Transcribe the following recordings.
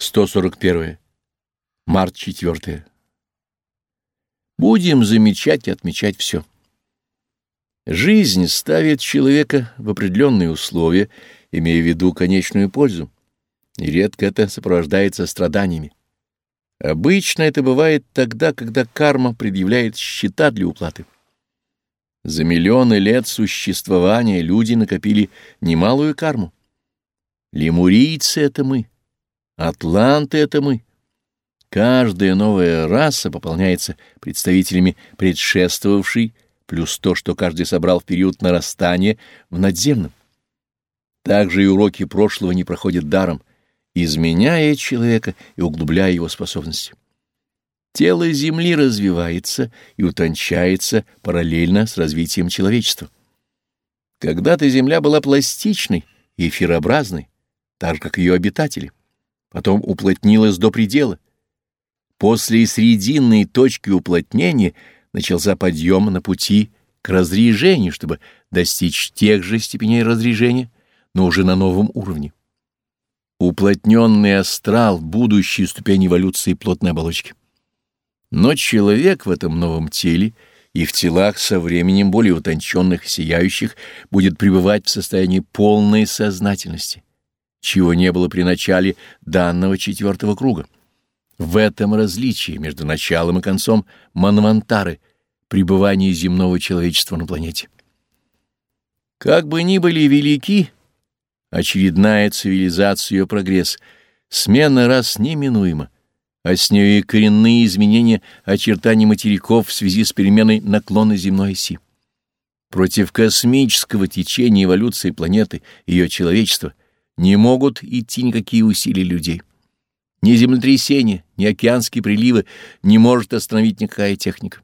141. Март 4. Будем замечать и отмечать все. Жизнь ставит человека в определенные условия, имея в виду конечную пользу. И редко это сопровождается страданиями. Обычно это бывает тогда, когда карма предъявляет счета для уплаты. За миллионы лет существования люди накопили немалую карму. Лемурийцы — это мы. Атланты — это мы. Каждая новая раса пополняется представителями предшествовавшей, плюс то, что каждый собрал в период нарастания в надземном. Также и уроки прошлого не проходят даром, изменяя человека и углубляя его способности. Тело Земли развивается и утончается параллельно с развитием человечества. Когда-то Земля была пластичной и эфирообразной, так же, как ее обитатели потом уплотнилась до предела. После срединной точки уплотнения начался подъем на пути к разрежению, чтобы достичь тех же степеней разрежения, но уже на новом уровне. Уплотненный астрал — будущая ступень эволюции плотной оболочки. Но человек в этом новом теле и в телах со временем более утонченных и сияющих будет пребывать в состоянии полной сознательности чего не было при начале данного четвертого круга. В этом различие между началом и концом Манвантары, пребывания земного человечества на планете. Как бы ни были велики, очередная цивилизация и прогресс, смена рас неминуема, а с ней и коренные изменения очертаний материков в связи с переменой наклона земной оси. Против космического течения эволюции планеты, ее человечества — не могут идти никакие усилия людей. Ни землетрясения, ни океанские приливы не может остановить никакая техника.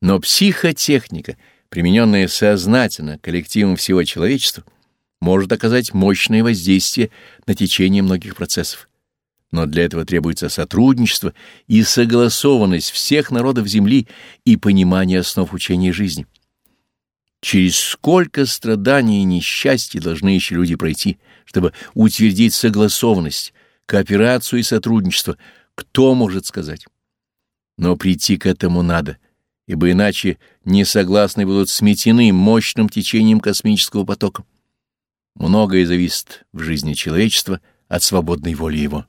Но психотехника, примененная сознательно коллективом всего человечества, может оказать мощное воздействие на течение многих процессов. Но для этого требуется сотрудничество и согласованность всех народов Земли и понимание основ учения жизни. Через сколько страданий и несчастий должны еще люди пройти, чтобы утвердить согласованность, кооперацию и сотрудничество, кто может сказать? Но прийти к этому надо, ибо иначе несогласные будут сметены мощным течением космического потока. Многое зависит в жизни человечества от свободной воли его.